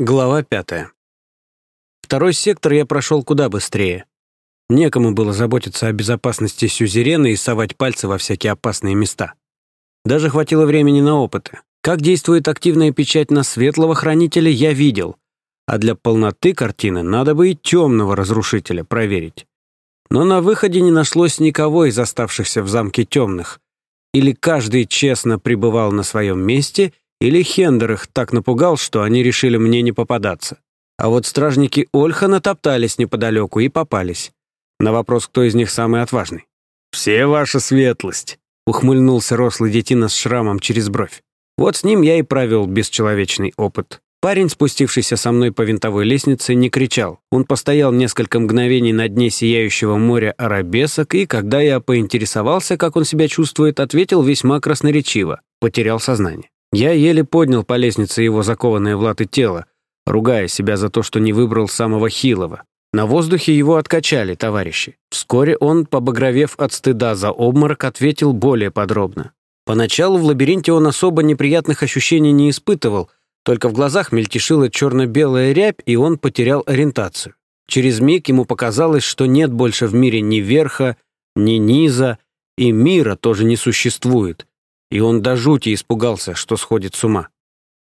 Глава пятая. Второй сектор я прошел куда быстрее. Некому было заботиться о безопасности сюзерена и совать пальцы во всякие опасные места. Даже хватило времени на опыты. Как действует активная печать на светлого хранителя, я видел. А для полноты картины надо бы и темного разрушителя проверить. Но на выходе не нашлось никого из оставшихся в замке темных. Или каждый честно пребывал на своем месте — или Хендер их так напугал, что они решили мне не попадаться. А вот стражники Ольхана топтались неподалеку и попались. На вопрос, кто из них самый отважный. «Все ваша светлость», — ухмыльнулся рослый детина с шрамом через бровь. Вот с ним я и провел бесчеловечный опыт. Парень, спустившийся со мной по винтовой лестнице, не кричал. Он постоял несколько мгновений на дне сияющего моря арабесок, и, когда я поинтересовался, как он себя чувствует, ответил весьма красноречиво. Потерял сознание. Я еле поднял по лестнице его закованное в латы тело, ругая себя за то, что не выбрал самого хилого. На воздухе его откачали, товарищи. Вскоре он, побагровев от стыда за обморок, ответил более подробно. Поначалу в лабиринте он особо неприятных ощущений не испытывал, только в глазах мельтешила черно-белая рябь, и он потерял ориентацию. Через миг ему показалось, что нет больше в мире ни верха, ни низа, и мира тоже не существует, и он до жути испугался, что сходит с ума.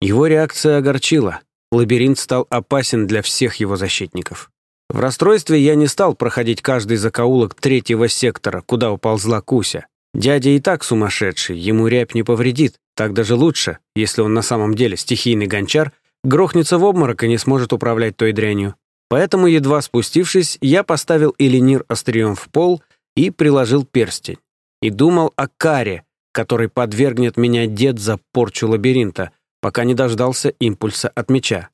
Его реакция огорчила. Лабиринт стал опасен для всех его защитников. В расстройстве я не стал проходить каждый закоулок третьего сектора, куда уползла Куся. Дядя и так сумасшедший, ему рябь не повредит. Так даже лучше, если он на самом деле стихийный гончар, грохнется в обморок и не сможет управлять той дрянью. Поэтому, едва спустившись, я поставил Эленир острием в пол и приложил перстень. И думал о каре, который подвергнет меня дед за порчу лабиринта, пока не дождался импульса от меча.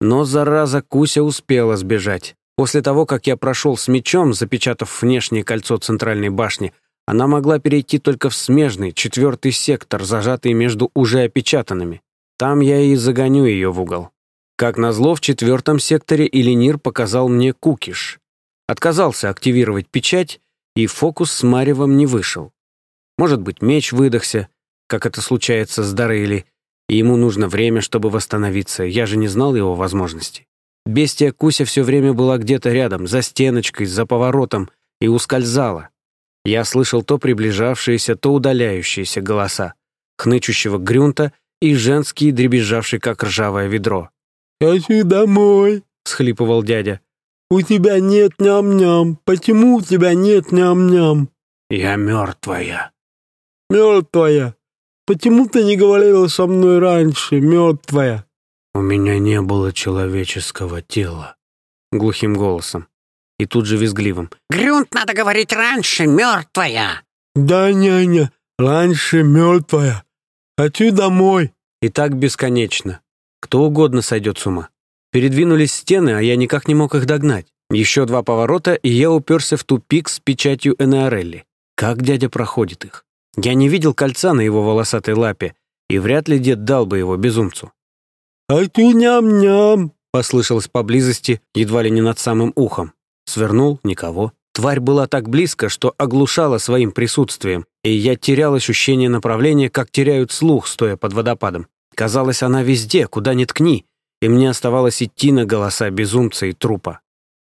Но, зараза, Куся успела сбежать. После того, как я прошел с мечом, запечатав внешнее кольцо центральной башни, она могла перейти только в смежный, четвертый сектор, зажатый между уже опечатанными. Там я и загоню ее в угол. Как назло, в четвертом секторе Эленир показал мне кукиш. Отказался активировать печать, и фокус с Маревом не вышел. Может быть, меч выдохся, как это случается с Дарейли, и ему нужно время, чтобы восстановиться. Я же не знал его возможностей. Бестия Куся все время была где-то рядом, за стеночкой, за поворотом, и ускользала. Я слышал то приближавшиеся, то удаляющиеся голоса, хнычущего грюнта и женский, дребезжавший, как ржавое ведро. «Хочу домой», — схлипывал дядя. «У тебя нет ням-ням. Почему у тебя нет ням-ням?» «Я мертвая», мертвая. Почему ты не говорила со мной раньше, мертвая?» «У меня не было человеческого тела», — глухим голосом. И тут же визгливым. «Грюнт надо говорить раньше, мертвая!» «Да, няня, раньше мертвая. Хочу домой». И так бесконечно. Кто угодно сойдет с ума. Передвинулись стены, а я никак не мог их догнать. Еще два поворота, и я уперся в тупик с печатью Энеорелли. Как дядя проходит их? Я не видел кольца на его волосатой лапе, и вряд ли дед дал бы его безумцу. «Ай ты ням-ням!» — послышалось поблизости, едва ли не над самым ухом. Свернул — никого. Тварь была так близко, что оглушала своим присутствием, и я терял ощущение направления, как теряют слух, стоя под водопадом. Казалось, она везде, куда ни ткни, и мне оставалось идти на голоса безумца и трупа.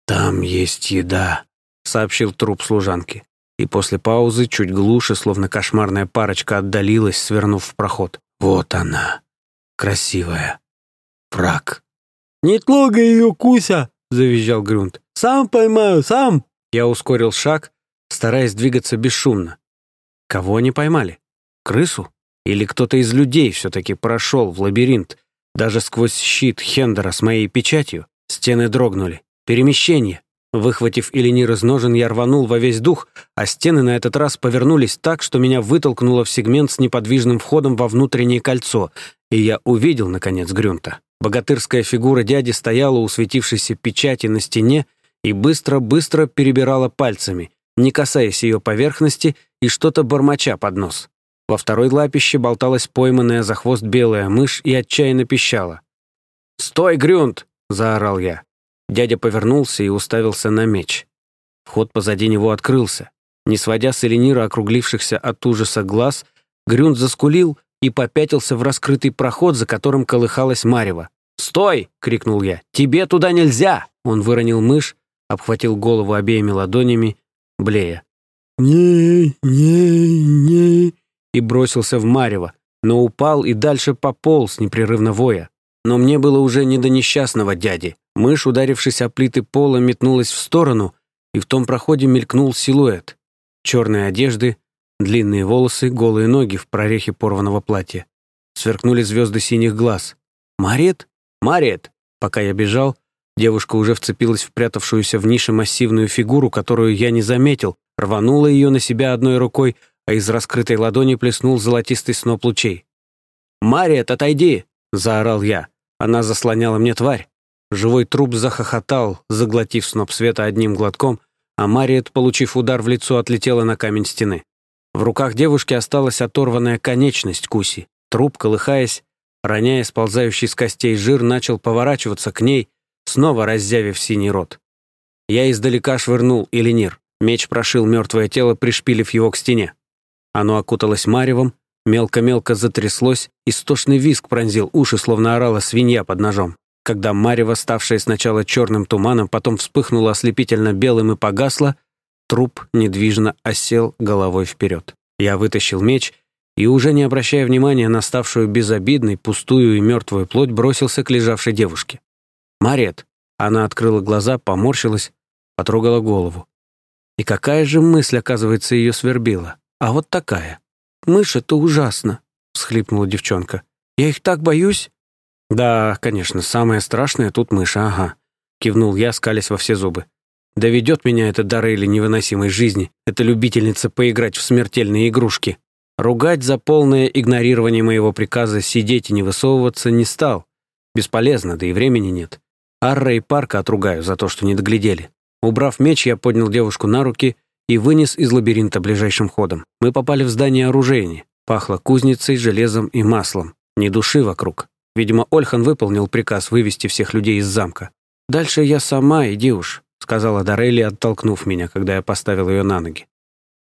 «Там есть еда», — сообщил труп служанки и после паузы, чуть глуше, словно кошмарная парочка отдалилась, свернув в проход. «Вот она, красивая. Прак». «Не трогай ее, Куся!» — завизжал Грунт. «Сам поймаю, сам!» Я ускорил шаг, стараясь двигаться бесшумно. Кого они поймали? Крысу? Или кто-то из людей все-таки прошел в лабиринт, даже сквозь щит Хендера с моей печатью? Стены дрогнули. Перемещение. Выхватив Эленир из ножен, я рванул во весь дух, а стены на этот раз повернулись так, что меня вытолкнуло в сегмент с неподвижным входом во внутреннее кольцо, и я увидел, наконец, Грюнта. Богатырская фигура дяди стояла у светившейся печати на стене и быстро-быстро перебирала пальцами, не касаясь ее поверхности и что-то бормоча под нос. Во второй лапище болталась пойманная за хвост белая мышь и отчаянно пищала. «Стой, Грюнт!» — заорал я. Дядя повернулся и уставился на меч. Вход позади него открылся. Не сводя с Эленира округлившихся от ужаса глаз, Грюнд заскулил и попятился в раскрытый проход, за которым колыхалась Марева. «Стой!» — крикнул я. «Тебе туда нельзя!» Он выронил мышь, обхватил голову обеими ладонями, блея. «Не, не, не...» и бросился в марево, но упал и дальше пополз, непрерывно воя. Но мне было уже не до несчастного дяди. Мышь, ударившись о плиты пола, метнулась в сторону, и в том проходе мелькнул силуэт. Черные одежды, длинные волосы, голые ноги в прорехе порванного платья. Сверкнули звезды синих глаз. «Марет? Марет!» Пока я бежал, девушка уже вцепилась в прятавшуюся в нише массивную фигуру, которую я не заметил, рванула ее на себя одной рукой, а из раскрытой ладони плеснул золотистый сноп лучей. «Мариет, отойди!» — заорал я. Она заслоняла мне тварь. Живой труп захохотал, заглотив сноп света одним глотком, а Мариет, получив удар в лицо, отлетела на камень стены. В руках девушки осталась оторванная конечность Куси. Труп, колыхаясь, роняя сползающий с костей жир, начал поворачиваться к ней, снова раззявив синий рот. Я издалека швырнул Элинир. Меч прошил мертвое тело, пришпилив его к стене. Оно окуталось маревом, мелко-мелко затряслось, истошный визг пронзил уши, словно орала свинья под ножом. Когда марево, ставшее сначала черным туманом, потом вспыхнуло ослепительно белым и погасло, труп недвижно осел головой вперед. Я вытащил меч и, уже не обращая внимания на ставшую безобидной, пустую и мертвую плоть, бросился к лежавшей девушке. «Марет!» Она открыла глаза, поморщилась, потрогала голову. И какая же мысль, оказывается, ее свербила? А вот такая. «Мышь — это ужасно!» — всхлипнула девчонка. «Я их так боюсь!» «Да, конечно, самое страшное тут мышь, ага», — кивнул я, скалясь во все зубы. «Доведет меня эта Дарейли невыносимой жизни, эта любительница поиграть в смертельные игрушки». Ругать за полное игнорирование моего приказа сидеть и не высовываться не стал. Бесполезно, да и времени нет. Арра и Парка отругаю за то, что не доглядели. Убрав меч, я поднял девушку на руки и вынес из лабиринта ближайшим ходом. Мы попали в здание оружейни. Пахло кузницей, железом и маслом. Ни души вокруг. Видимо, Ольхан выполнил приказ вывести всех людей из замка. «Дальше я сама, иди уж», — сказала Дарелли, оттолкнув меня, когда я поставил ее на ноги.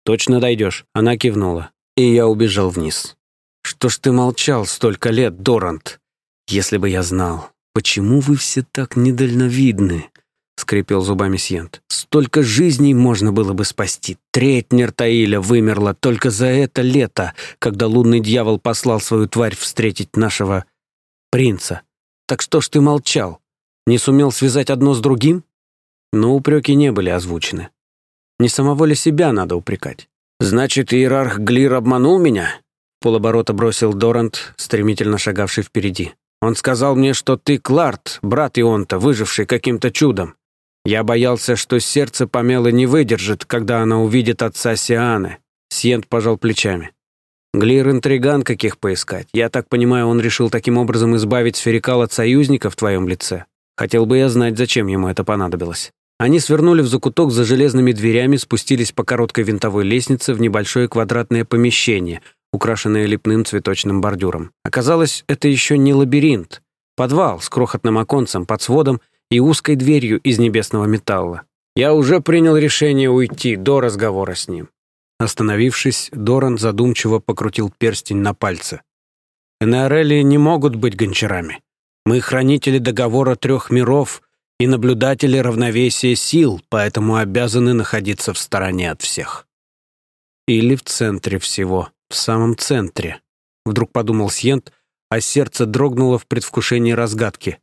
«Точно дойдешь?» — она кивнула. И я убежал вниз. «Что ж ты молчал столько лет, Дорант? Если бы я знал, почему вы все так недальновидны?» — скрипел зубами Сьент. «Столько жизней можно было бы спасти. Треть Нертаиля вымерла только за это лето, когда лунный дьявол послал свою тварь встретить нашего принца. Так что ж ты молчал? Не сумел связать одно с другим? Но упреки не были озвучены. Не самого ли себя надо упрекать? Значит, иерарх Глир обманул меня? Полоборота бросил Дорант, стремительно шагавший впереди. Он сказал мне, что ты Кларт, брат Ионта, выживший каким-то чудом. Я боялся, что сердце Памелы не выдержит, когда она увидит отца Сианы. Сиент пожал плечами. Глир-интриган каких поискать. Я так понимаю, он решил таким образом избавить сферикал от союзника в твоем лице. Хотел бы я знать, зачем ему это понадобилось. Они свернули в закуток за железными дверями, спустились по короткой винтовой лестнице в небольшое квадратное помещение, украшенное лепным цветочным бордюром. Оказалось, это еще не лабиринт. Подвал с крохотным оконцем под сводом и узкой дверью из небесного металла. Я уже принял решение уйти до разговора с ним. Остановившись, Доран задумчиво покрутил перстень на пальце. «Энеорели не могут быть гончарами. Мы хранители договора трех миров и наблюдатели равновесия сил, поэтому обязаны находиться в стороне от всех. Или в центре всего, в самом центре», — вдруг подумал Сьент, а сердце дрогнуло в предвкушении разгадки.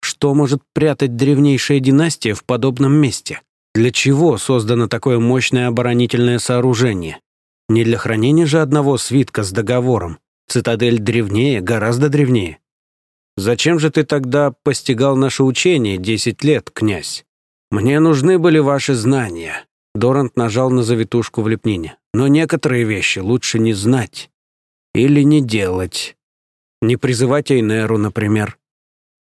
Что может прятать древнейшая династия в подобном месте? Для чего создано такое мощное оборонительное сооружение? Не для хранения же одного свитка с договором. Цитадель древнее, гораздо древнее. Зачем же ты тогда постигал наше учение десять лет, князь? Мне нужны были ваши знания. Дорант нажал на завитушку в лепнине. Но некоторые вещи лучше не знать. Или не делать. Не призывать Эйнеру, например.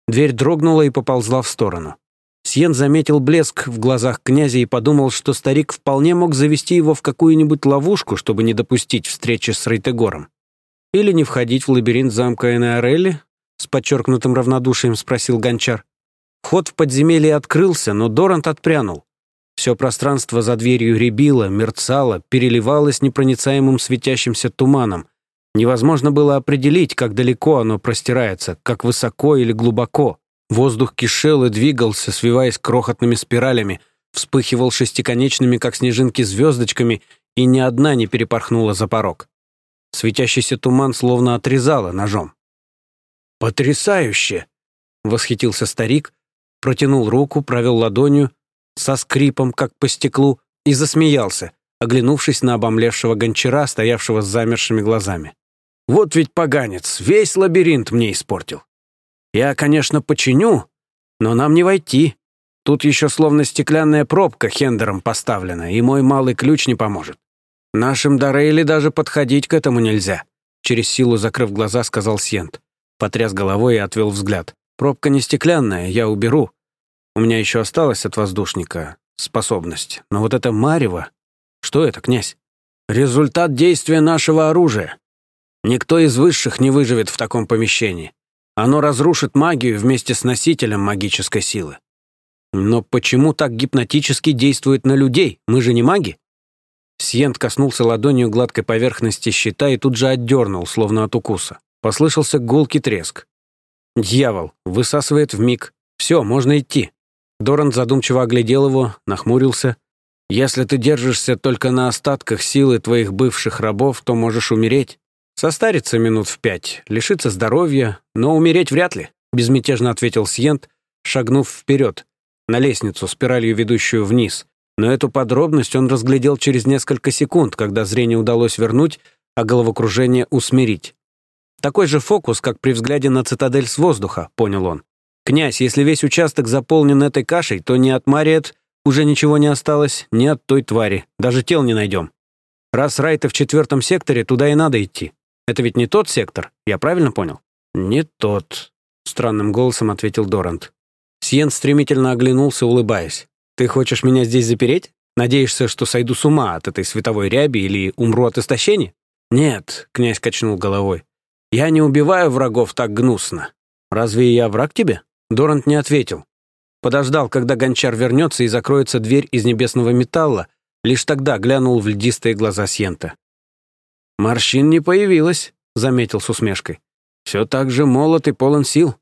Дверь дрогнула и поползла в сторону. Сьен заметил блеск в глазах князя и подумал, что старик вполне мог завести его в какую-нибудь ловушку, чтобы не допустить встречи с Рейтегором. «Или не входить в лабиринт замка Энеорелли?» — с подчеркнутым равнодушием спросил гончар. Вход в подземелье открылся, но Дорант отпрянул. Все пространство за дверью рябило, мерцало, переливалось непроницаемым светящимся туманом. Невозможно было определить, как далеко оно простирается, как высоко или глубоко. Воздух кишел и двигался, свиваясь крохотными спиралями, вспыхивал шестиконечными, как снежинки, звездочками, и ни одна не перепорхнула за порог. Светящийся туман словно отрезало ножом. «Потрясающе!» — восхитился старик, протянул руку, провел ладонью, со скрипом, как по стеклу, и засмеялся, оглянувшись на обомлевшего гончара, стоявшего с замершими глазами. «Вот ведь поганец, весь лабиринт мне испортил. Я, конечно, починю, но нам не войти. Тут еще словно стеклянная пробка хендером поставлена, и мой малый ключ не поможет. Нашим Дорейли даже подходить к этому нельзя», через силу закрыв глаза, сказал Сьент. Потряс головой и отвел взгляд. «Пробка не стеклянная, я уберу. У меня еще осталось от воздушника способность. Но вот это марево... Что это, князь? Результат действия нашего оружия. Никто из высших не выживет в таком помещении. Оно разрушит магию вместе с носителем магической силы. Но почему так гипнотически действует на людей? Мы же не маги? Сьент коснулся ладонью гладкой поверхности щита и тут же отдернул, словно от укуса. Послышался гулкий треск. Дьявол, высасывает в миг. Все, можно идти. Доран задумчиво оглядел его, нахмурился. «Если ты держишься только на остатках силы твоих бывших рабов, то можешь умереть. Состариться минут в пять, лишиться здоровья, но умереть вряд ли», безмятежно ответил Сьент, шагнув вперед, на лестницу, спиралью ведущую вниз. Но эту подробность он разглядел через несколько секунд, когда зрение удалось вернуть, а головокружение усмирить. Такой же фокус, как при взгляде на цитадель с воздуха, понял он. «Князь, если весь участок заполнен этой кашей, то ни от Мариет уже ничего не осталось, ни от той твари. Даже тел не найдем. Раз Райта в четвертом секторе, туда и надо идти. Это ведь не тот сектор, я правильно понял?» «Не тот», — странным голосом ответил Дорант. Сьен стремительно оглянулся, улыбаясь. «Ты хочешь меня здесь запереть? Надеешься, что сойду с ума от этой световой ряби или умру от истощения?» «Нет», — князь качнул головой. «Я не убиваю врагов так гнусно. Разве я враг тебе?» Дорант не ответил. Подождал, когда гончар вернется и закроется дверь из небесного металла, лишь тогда глянул в льдистые глаза Сьента. «Морщин не появилось», — заметил с усмешкой. «Все так же молод и полон сил».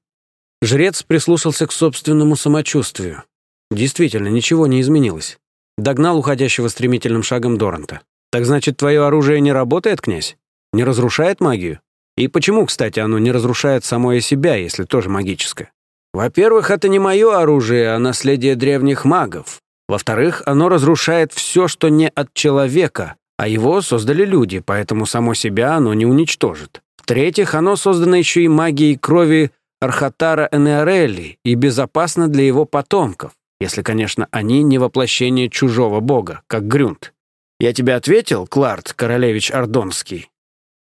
Жрец прислушался к собственному самочувствию. Действительно, ничего не изменилось. Догнал уходящего стремительным шагом Доранта. «Так значит, твое оружие не работает, князь? Не разрушает магию? И почему, кстати, оно не разрушает самое себя, если тоже магическое?» Во-первых, это не мое оружие, а наследие древних магов. Во-вторых, оно разрушает все, что не от человека, а его создали люди, поэтому само себя оно не уничтожит. В-третьих, оно создано еще и магией крови Архатара Энеорелли и безопасно для его потомков, если, конечно, они не воплощение чужого бога, как Грюнт. «Я тебе ответил, Кларт, королевич Ордонский?»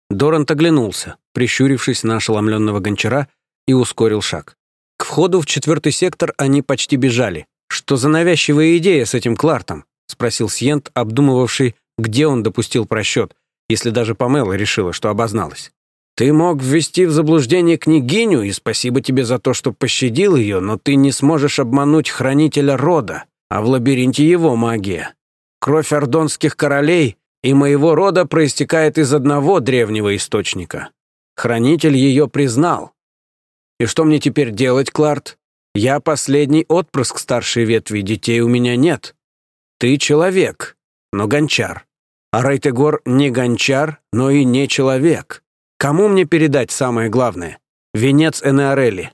Дорант оглянулся, прищурившись на ошеломленного гончара, и ускорил шаг. К входу в четвертый сектор они почти бежали. «Что за навязчивая идея с этим Клартом?» — спросил Сьент, обдумывавший, где он допустил просчет, если даже Памела решила, что обозналась. «Ты мог ввести в заблуждение княгиню, и спасибо тебе за то, что пощадил ее, но ты не сможешь обмануть хранителя рода, а в лабиринте его магия. Кровь ордонских королей и моего рода проистекает из одного древнего источника. Хранитель ее признал, и что мне теперь делать, Кларт? Я последний отпрыск старшей ветви, детей у меня нет. Ты человек, но гончар. А Райтегор не гончар, но и не человек. Кому мне передать самое главное? Венец Энеорелли.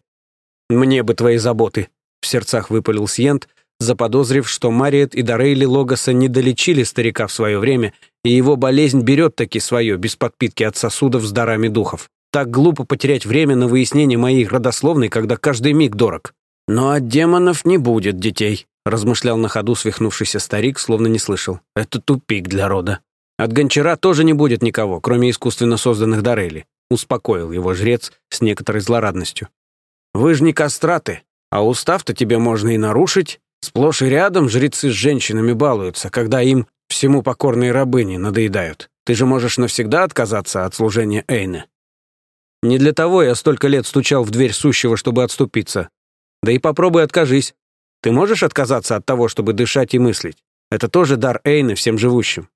Мне бы твои заботы, в сердцах выпалил Сьент, заподозрив, что Мариет и Дорейли Логоса не долечили старика в свое время, и его болезнь берет таки свое, без подпитки от сосудов с дарами духов. Так глупо потерять время на выяснение моей родословной, когда каждый миг дорог. Но от демонов не будет детей, размышлял на ходу свихнувшийся старик, словно не слышал. Это тупик для рода. От гончара тоже не будет никого, кроме искусственно созданных Дорели, успокоил его жрец с некоторой злорадностью. Вы же не кастраты, а устав-то тебе можно и нарушить. Сплошь и рядом жрецы с женщинами балуются, когда им всему покорные рабыни надоедают. Ты же можешь навсегда отказаться от служения Эйны. Не для того я столько лет стучал в дверь сущего, чтобы отступиться. Да и попробуй откажись. Ты можешь отказаться от того, чтобы дышать и мыслить? Это тоже дар Эйны всем живущим».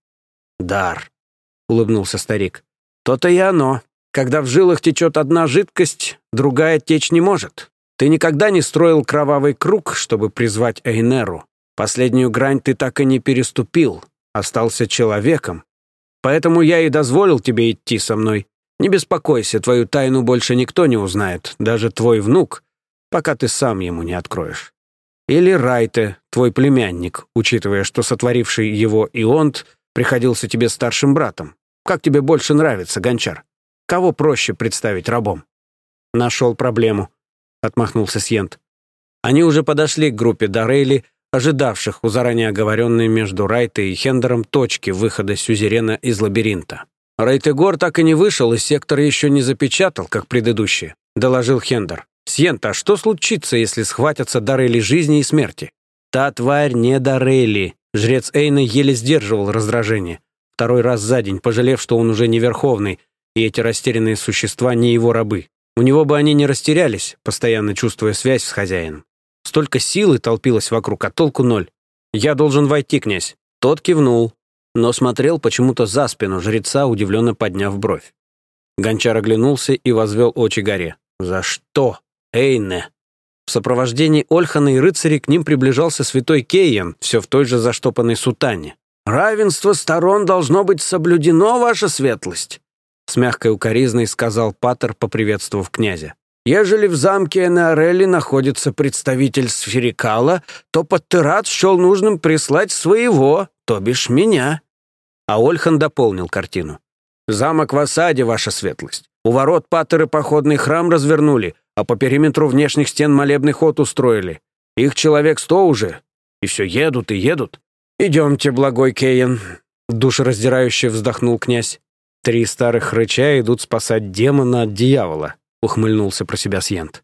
«Дар», — улыбнулся старик. «То-то и оно. Когда в жилах течет одна жидкость, другая течь не может. Ты никогда не строил кровавый круг, чтобы призвать Эйнеру. Последнюю грань ты так и не переступил, остался человеком. Поэтому я и дозволил тебе идти со мной. Не беспокойся, твою тайну больше никто не узнает, даже твой внук, пока ты сам ему не откроешь. Или Райте, твой племянник, учитывая, что сотворивший его Ионт приходился тебе старшим братом. Как тебе больше нравится, Гончар? Кого проще представить рабом? Нашел проблему, отмахнулся Сьент. Они уже подошли к группе Дарейли, ожидавших у заранее оговоренной между Райтой и Хендером точки выхода Сюзерена из лабиринта. Рейтегор так и не вышел, и сектор еще не запечатал, как предыдущие, доложил Хендер. Сьента, а что случится, если схватятся Дарейли жизни и смерти? Та тварь не Дарейли. Жрец Эйна еле сдерживал раздражение. Второй раз за день, пожалев, что он уже не верховный, и эти растерянные существа не его рабы. У него бы они не растерялись, постоянно чувствуя связь с хозяином. Столько силы толпилось вокруг, а толку ноль. «Я должен войти, князь». Тот кивнул, но смотрел почему-то за спину жреца, удивленно подняв бровь. Гончар оглянулся и возвел очи горе. «За что? Эйне!» В сопровождении Ольхана и рыцарей к ним приближался святой Кейен, все в той же заштопанной сутане. «Равенство сторон должно быть соблюдено, ваша светлость!» С мягкой укоризной сказал Паттер, поприветствовав князя. Ежели в замке Энеорелли находится представитель Сферикала, то Паттерат счел нужным прислать своего, то бишь меня». А Ольхан дополнил картину. «Замок в осаде, ваша светлость. У ворот Паттеры походный храм развернули, а по периметру внешних стен молебный ход устроили. Их человек сто уже, и все едут и едут. Идемте, благой Кейн», — душераздирающе вздохнул князь. Три старых рыча идут спасать демона от дьявола. — ухмыльнулся про себя Сьент.